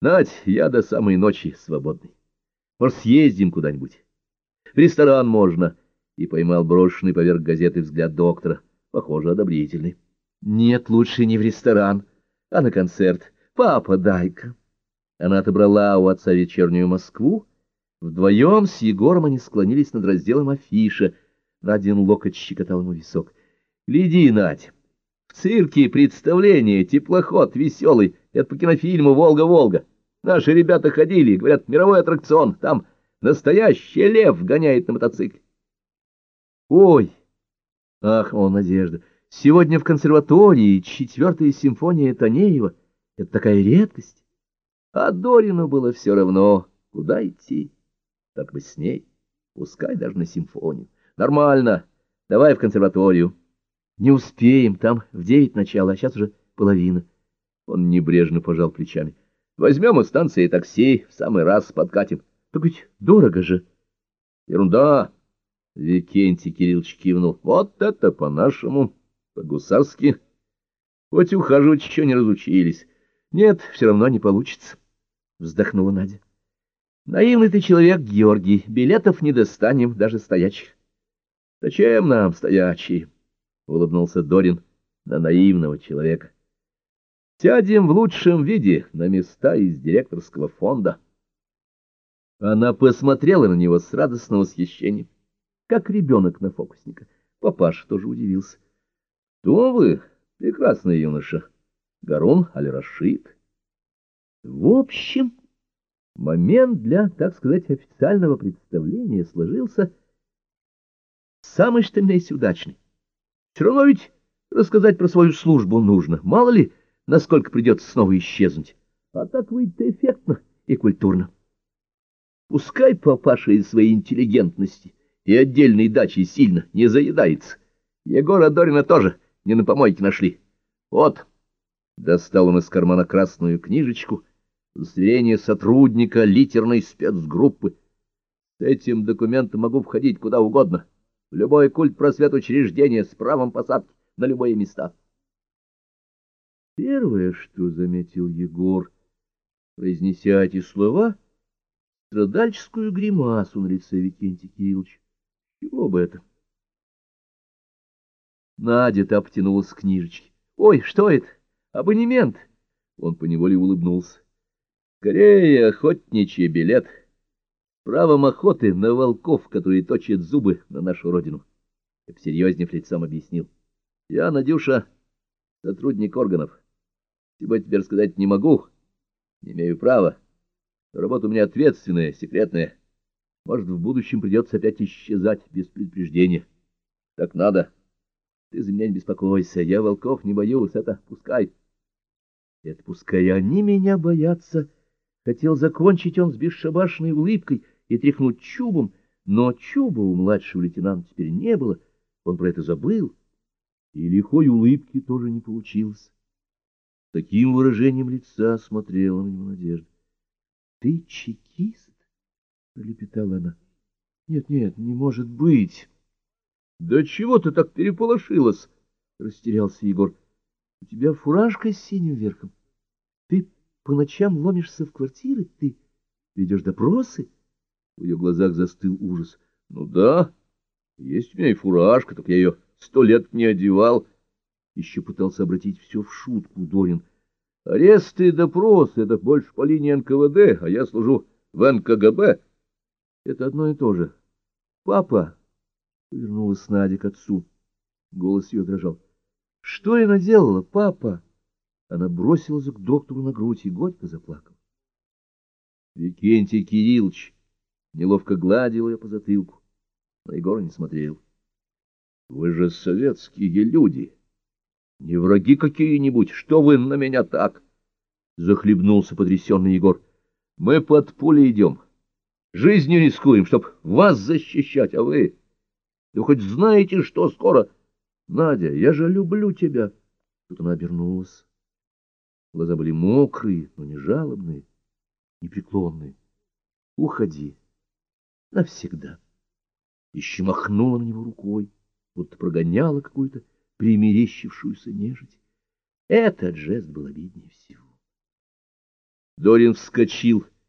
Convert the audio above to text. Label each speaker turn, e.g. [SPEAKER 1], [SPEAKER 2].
[SPEAKER 1] Надь, я до самой ночи свободный. Может, съездим куда-нибудь? В ресторан можно. И поймал брошенный поверх газеты взгляд доктора. Похоже, одобрительный. Нет, лучше не в ресторан, а на концерт. Папа, дай-ка. Она отобрала у отца вечернюю Москву. Вдвоем с Егором они склонились над разделом афиша. Надин локоть щекотал ему висок. — Гляди, Надь, в цирке представление, теплоход веселый. Это по кинофильму «Волга-Волга». Наши ребята ходили, говорят, мировой аттракцион. Там настоящий лев гоняет на мотоцикле. — Ой! Ах, о, Надежда! Сегодня в консерватории четвертая симфония Танеева. Это такая редкость. А Дорину было все равно, куда идти. Так бы с ней, пускай даже на симфонию. Нормально, давай в консерваторию. Не успеем, там в девять начала, а сейчас уже половина. Он небрежно пожал плечами. Возьмем у станции такси, в самый раз подкатим. Так ведь дорого же. Ерунда. Викентий Кириллович кивнул. Вот это по-нашему, по-гусарски. Хоть ухаживать еще не разучились. Нет, все равно не получится. Вздохнула Надя. Наивный ты человек, Георгий. Билетов не достанем, даже стоячих. Зачем нам стоячие? Улыбнулся Дорин на наивного человека. Сядем в лучшем виде на места из директорского фонда. Она посмотрела на него с радостным восхищением, как ребенок на фокусника. Папаша тоже удивился. — Кто вы, прекрасный юноша? Гарун Аль-Рашид? В общем, момент для, так сказать, официального представления сложился самый что удачный. Все равно ведь рассказать про свою службу нужно, мало ли, насколько придется снова исчезнуть. А так выйдет эффектно и культурно. Пускай папаша из своей интеллигентности и отдельной дачи сильно не заедается. Егора Дорина тоже не на помойке нашли. Вот, достал он из кармана красную книжечку, удостоверение сотрудника литерной спецгруппы. С этим документом могу входить куда угодно, в любой культ просвет учреждения с правом посадки на любые места. Первое, что заметил Егор, произнеся эти слова, страдальческую гримасу на лице Викентия Кирилловича. Чего бы это? Надя-то обтянулась к книжечке. «Ой, что это? Абонемент!» Он поневоле улыбнулся. «Скорее, охотничий билет. Правом охоты на волков, которые точат зубы на нашу родину». И посерьезнее лицом объяснил. «Я, Надюша, сотрудник органов. Чего теперь сказать не могу, не имею права. Работа у меня ответственная, секретная. Может, в будущем придется опять исчезать без предупреждения. Так надо. Ты за меня не беспокойся, я волков не боюсь, это пускай. Это пускай они меня боятся. Хотел закончить он с бесшабашной улыбкой и тряхнуть чубом, но чуба у младшего лейтенанта теперь не было, он про это забыл, и лихой улыбки тоже не получилось. Таким выражением лица смотрела на него Надежда. — Ты чекист? — пролепетала она. — Нет, нет, не может быть. — Да чего ты так переполошилась? — растерялся Егор. — У тебя фуражка с синим верхом. Ты по ночам ломишься в квартиры? Ты ведешь допросы? В ее глазах застыл ужас. — Ну да, есть у меня и фуражка, так я ее сто лет не одевал. — еще пытался обратить все в шутку Дорин. Аресты и допросы — это больше по линии НКВД, а я служу в НКГБ. Это одно и то же. Папа, — повернулась Надя к отцу. Голос ее дрожал. — Что я наделала, папа? Она бросилась к доктору на грудь и горько заплакала. Викентий Кириллович неловко гладил ее по затылку, но Егор не смотрел. — Вы же советские люди! — не враги какие-нибудь, что вы на меня так? Захлебнулся потрясенный Егор. Мы под пулей идем. Жизнью рискуем, чтоб вас защищать, а вы... Вы хоть знаете, что скоро... Надя, я же люблю тебя. Тут она обернулась. Глаза были мокрые, но не жалобные, непреклонные. Уходи. Навсегда. Еще махнула на него рукой, будто прогоняла какую-то примерещившуюся нежить. Этот жест был обиднее всего. Дорин вскочил